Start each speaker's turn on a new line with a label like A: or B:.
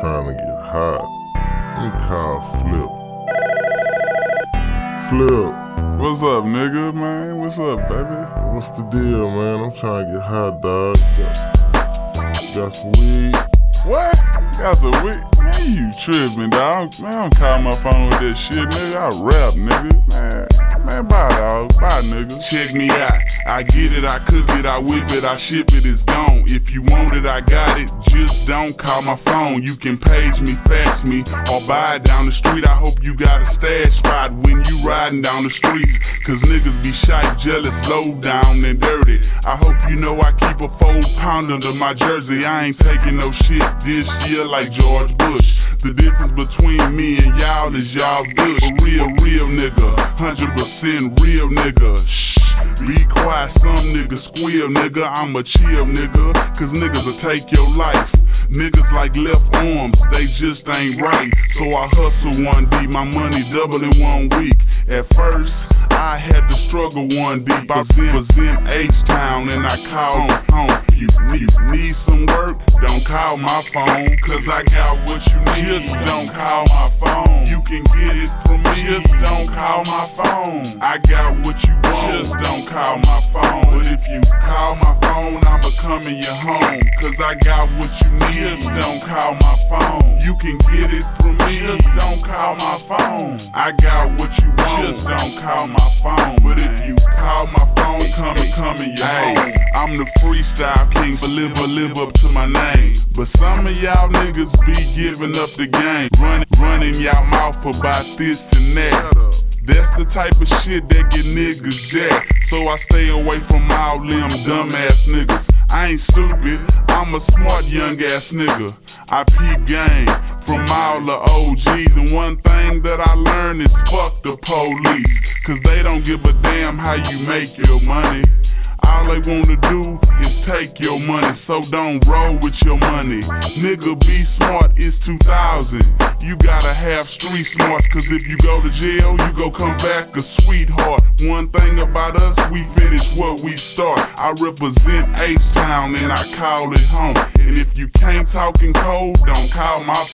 A: trying to get hot. Me call Flip. Flip,
B: What's up, nigga, man? What's up, baby?
A: what's the deal, man? I'm trying to get hot, dog. Got, got some weed.
B: What? Got some weed? Man, you tripping, dog. Man, I don't call my phone with that shit, nigga. I rap, nigga. Man, man, bye, dog. Bye, nigga. Check me out. I get it, I cook it, I whip it, I ship it, it's gone. If you want it, I got it. Just don't call my phone. You can page me, fax me, or buy it down the street. I hope you got a stash spot when you riding down the streets. Cause niggas be shy, jealous, low down and dirty. I hope you know I keep a four pound under my jersey. I ain't taking no shit this year like George Bush. The difference between me and y'all is y'all good. Real, real nigga. 100% real nigga. Shh. Be quiet, some niggas squeal, nigga. I'm a chill, nigga. Cause niggas will take your life. Niggas like left arms, they just ain't right. So I hustle one D, my money double in one week. At first, I had to struggle one deep. I was in H Town and I called home. You need, need some work? Don't call my phone, cause I got what you need. Just don't call my phone. You can get it from me. Just don't call my phone. I got what you want. Just don't call my phone. But if you call my phone, I'ma come in your home. Cause I got what you need. Just don't call my phone. You can get it from me. Just don't call my phone. I got what you want. Just don't call my phone. But if you call my phone, come and come in your home. I'm the freestyle king, but live, but live up to my name. But some of y'all niggas be giving up the game. Running, running y'all mouth about this and that. That's the type of shit that get niggas jacked. So I stay away from all them dumbass niggas. I ain't stupid, I'm a smart young ass nigga. I peep game from all the OGs. And one thing that I learned is fuck the police. Cause they don't give a damn how you make your money. All they wanna do is take your money, so don't roll with your money. Nigga, be smart, it's 2000. You have street smarts, cause if you go to jail, you go come back a sweetheart. One thing about us, we finish what we start. I represent H Town and I call it home. And if you can't talk in don't call my